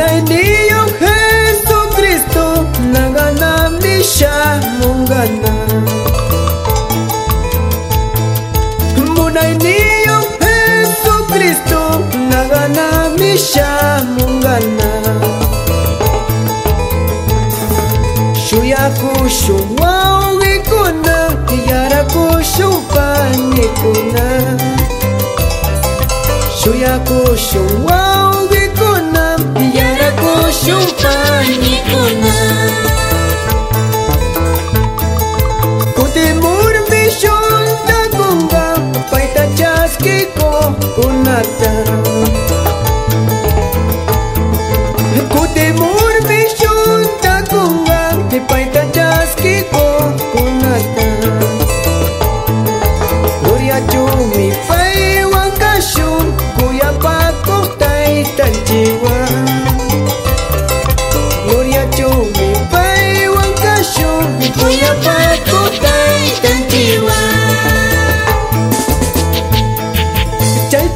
una en niño oh Jesucristo, la gana mi ya, oh Jesucristo, la gana mi ya, un Shuyaku shuwa Nikuna yaraku shupa nikuna. Shuyaku shuwa menyikuna